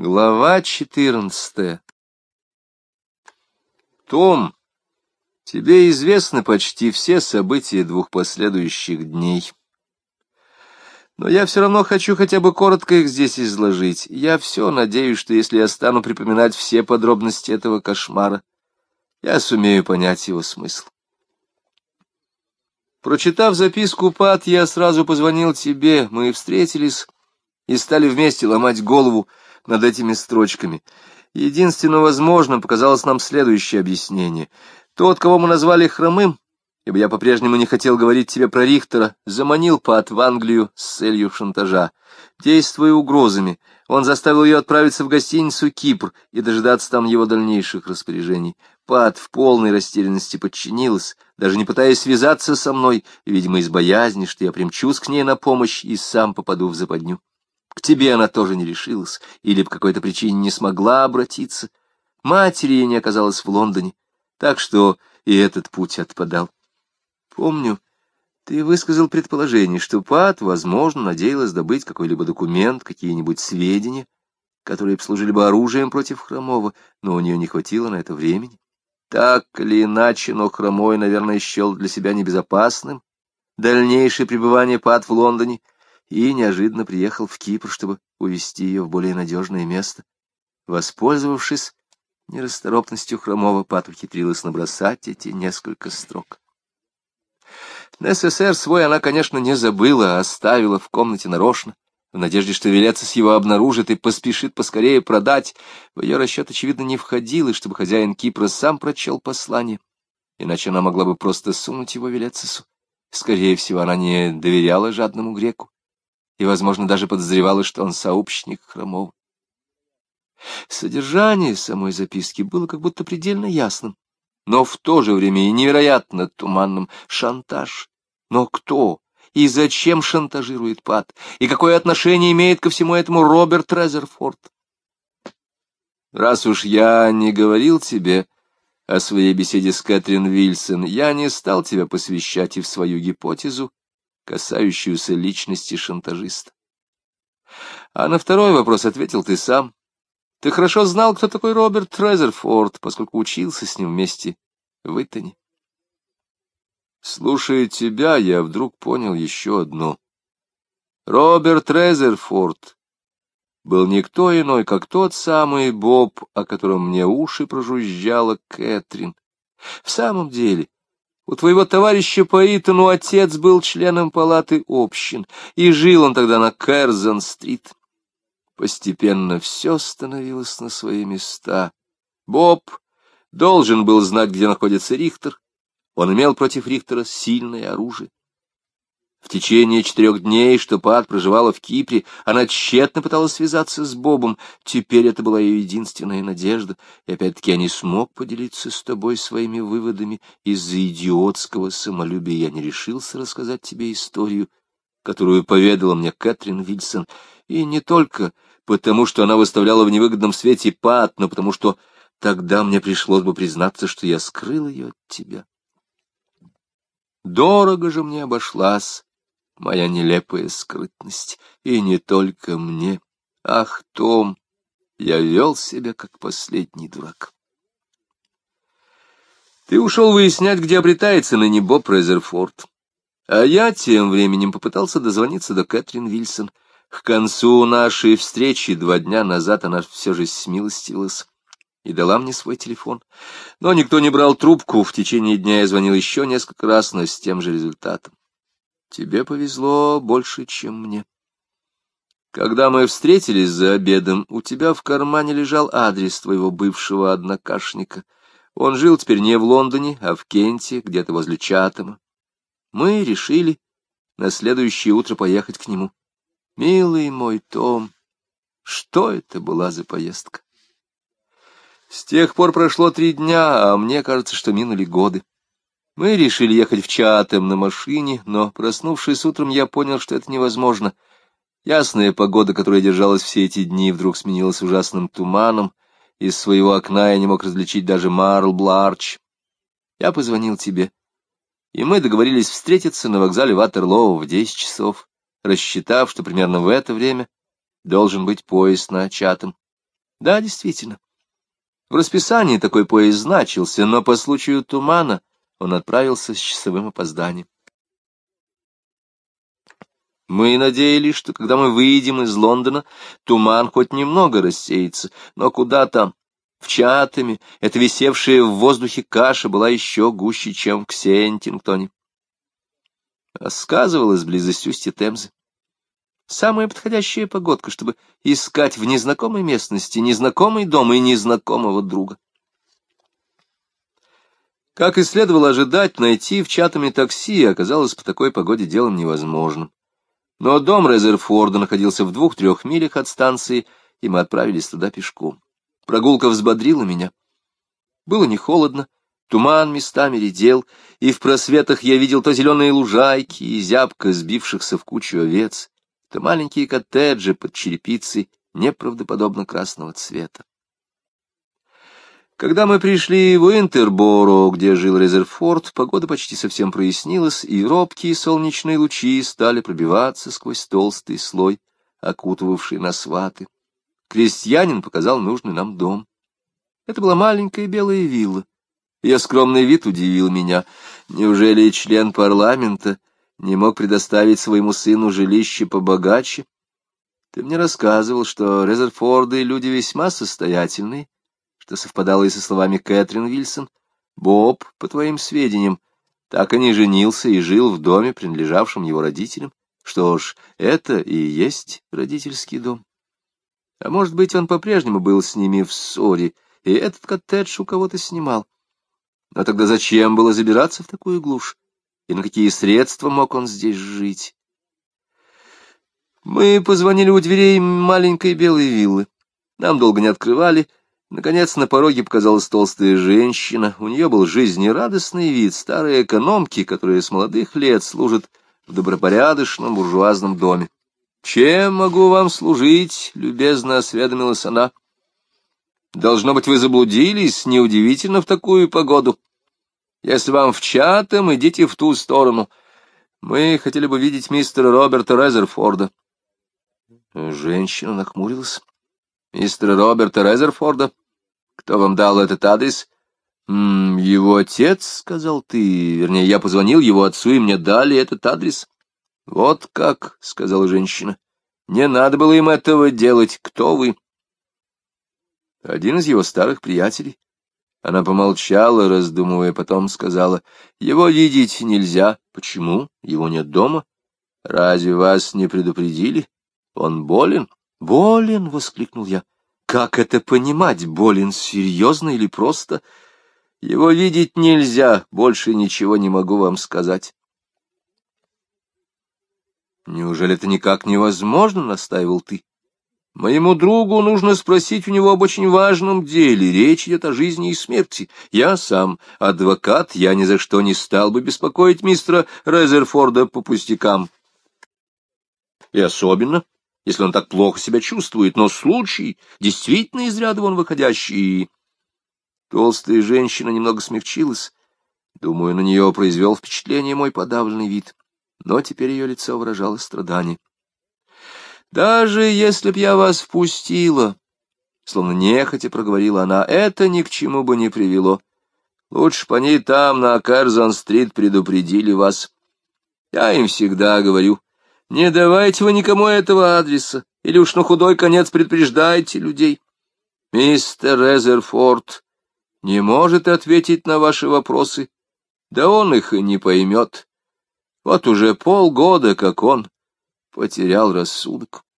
Глава четырнадцатая Том, тебе известны почти все события двух последующих дней. Но я все равно хочу хотя бы коротко их здесь изложить. Я все надеюсь, что если я стану припоминать все подробности этого кошмара, я сумею понять его смысл. Прочитав записку, Пат, я сразу позвонил тебе, мы встретились и стали вместе ломать голову, над этими строчками. Единственно возможным показалось нам следующее объяснение. Тот, кого мы назвали хромым, ибо я по-прежнему не хотел говорить тебе про Рихтера, заманил Пат в Англию с целью шантажа. Действуя угрозами, он заставил ее отправиться в гостиницу «Кипр» и дожидаться там его дальнейших распоряжений. Пат в полной растерянности подчинилась, даже не пытаясь связаться со мной, видимо, из боязни, что я примчусь к ней на помощь и сам попаду в западню. К тебе она тоже не решилась, или по какой-то причине не смогла обратиться. Матери ей не оказалось в Лондоне, так что и этот путь отпадал. Помню, ты высказал предположение, что Пат, возможно, надеялась добыть какой-либо документ, какие-нибудь сведения, которые послужили бы оружием против Хромова, но у нее не хватило на это времени. Так или иначе, но Хромой, наверное, счел для себя небезопасным дальнейшее пребывание Пат в Лондоне — и неожиданно приехал в Кипр, чтобы увезти ее в более надежное место. Воспользовавшись нерасторопностью Хромова, Пат ухитрилась набросать эти несколько строк. НССР свой она, конечно, не забыла, а оставила в комнате нарочно, в надежде, что Велецис его обнаружит и поспешит поскорее продать. В ее расчет, очевидно, не входило, чтобы хозяин Кипра сам прочел послание, иначе она могла бы просто сунуть его Велецису. Скорее всего, она не доверяла жадному греку и, возможно, даже подозревала, что он сообщник Хромова. Содержание самой записки было как будто предельно ясным, но в то же время и невероятно туманным. Шантаж. Но кто и зачем шантажирует Пат? И какое отношение имеет ко всему этому Роберт Резерфорд? Раз уж я не говорил тебе о своей беседе с Кэтрин Вильсон, я не стал тебя посвящать и в свою гипотезу, касающуюся личности шантажиста. А на второй вопрос ответил ты сам. Ты хорошо знал, кто такой Роберт Трезерфорд, поскольку учился с ним вместе в Итоне. Слушая тебя, я вдруг понял еще одно. Роберт Резерфорд был никто иной, как тот самый Боб, о котором мне уши прожужжала Кэтрин. В самом деле, у твоего товарища по Итану отец был членом палаты общин, и жил он тогда на Кэрзон-стрит. Постепенно все становилось на свои места. Боб должен был знать, где находится Рихтер. Он имел против Рихтера сильное оружие. В течение четырех дней, что Пат проживала в Кипре, она тщетно пыталась связаться с Бобом. Теперь это была ее единственная надежда. И опять-таки я не смог поделиться с тобой своими выводами. Из-за идиотского самолюбия я не решился рассказать тебе историю, которую поведала мне Кэтрин Вильсон. И не только потому, что она выставляла в невыгодном свете Пат, но потому что тогда мне пришлось бы признаться, что я скрыл ее от тебя. Дорого же мне обошлась моя нелепая скрытность, и не только мне. Ах, Том, я вел себя как последний дурак. Ты ушел выяснять, где обретается ныне Боб Резерфорд. А я тем временем попытался дозвониться до Кэтрин Вильсон. К концу нашей встречи два дня назад она все же смилостивилась и дала мне свой телефон. Но никто не брал трубку, в течение дня я звонил еще несколько раз, но с тем же результатом. Тебе повезло больше, чем мне. Когда мы встретились за обедом, у тебя в кармане лежал адрес твоего бывшего однокашника. Он жил теперь не в Лондоне, а в Кенте, где-то возле Чатама. Мы решили на следующее утро поехать к нему. Милый мой Том, что это была за поездка? С тех пор прошло три дня, а мне кажется, что минули годы. Мы решили ехать в Чатем на машине, но, проснувшись утром, я понял, что это невозможно. Ясная погода, которая держалась все эти дни, вдруг сменилась ужасным туманом. Из своего окна я не мог различить даже Марл Бларч. Я позвонил тебе, и мы договорились встретиться на вокзале Ватерлоу в десять часов, рассчитав, что примерно в это время должен быть поезд на Чатем. Да, действительно. В расписании такой поезд значился, но по случаю тумана он отправился с часовым опозданием. Мы надеялись, что когда мы выйдем из Лондона, туман хоть немного рассеется, но куда там? В Чатами эта висевшая в воздухе каша была еще гуще, чем в Ксентингтоне. А сказывалась близость устья Темзы. Самая подходящая погодка, чтобы искать в незнакомой местности незнакомый дом и незнакомого друга. Как и следовало ожидать, найти в Чатами такси оказалось по такой погоде делом невозможным. Но дом Резерфорда находился в двух-трех милях от станции, и мы отправились туда пешком. Прогулка взбодрила меня. Было не холодно, туман местами редел, и в просветах я видел то зеленые лужайки и зябко сбившихся в кучу овец, то маленькие коттеджи под черепицей неправдоподобно красного цвета. Когда мы пришли в Интерборо, где жил Резерфорд, погода почти совсем прояснилась, и робкие солнечные лучи стали пробиваться сквозь толстый слой, окутывавший нас ваты. Крестьянин показал нужный нам дом. Это была маленькая белая вилла. Ее скромный вид удивил меня. Неужели член парламента не мог предоставить своему сыну жилище побогаче? Ты мне рассказывал, что Резерфорды люди весьма состоятельные, что совпадало и со словами Кэтрин Вильсон. Боб, по твоим сведениям, так и не женился и жил в доме, принадлежавшем его родителям. Что ж, это и есть родительский дом. А может быть, он по-прежнему был с ними в ссоре, и этот коттедж у кого-то снимал. Но тогда зачем было забираться в такую глушь? И на какие средства мог он здесь жить? Мы позвонили у дверей маленькой белой виллы. Нам долго не открывали, Наконец на пороге показалась толстая женщина. У нее был жизнерадостный вид старой экономки, которая с молодых лет служит в добропорядочном буржуазном доме. «Чем могу вам служить?» — любезно осведомилась она. «Должно быть, вы заблудились, неудивительно в такую погоду. Если вам в чатам, идите в ту сторону. Мы хотели бы видеть мистера Роберта Резерфорда». Женщина нахмурилась. Мистера Роберта Резерфорда? Кто вам дал этот адрес? Его отец, — сказал ты. Вернее, я позвонил его отцу, и мне дали этот адрес. Вот как, — сказала женщина. Не надо было им этого делать. Кто вы? Один из его старых приятелей. Она помолчала, раздумывая, потом сказала, «Его видеть нельзя. Почему? Его нет дома. Разве вас не предупредили? Он болен?» «Болен!» — воскликнул я. «Как это понимать? Болен серьезно или просто? Его видеть нельзя, больше ничего не могу вам сказать». «Неужели это никак невозможно?» — настаивал ты. «Моему другу нужно спросить у него об очень важном деле. Речь идет о жизни и смерти. Я сам адвокат, я ни за что не стал бы беспокоить мистера Резерфорда по пустякам. И особенно, если он так плохо себя чувствует, но случай действительно из ряда вон выходящий. Толстая женщина немного смягчилась. Думаю, на нее произвел впечатление мой подавленный вид, но теперь ее лицо выражало страдание. «Даже если б я вас впустила, — словно нехотя проговорила она, — это ни к чему бы не привело. Лучше бы они там, на Кэрзон-стрит, предупредили вас. Я им всегда говорю, не давайте вы никому этого адреса, или уж на худой конец предупреждайте людей. Мистер Резерфорд не может ответить на ваши вопросы, да он их и не поймет. Вот уже полгода, как он потерял рассудок.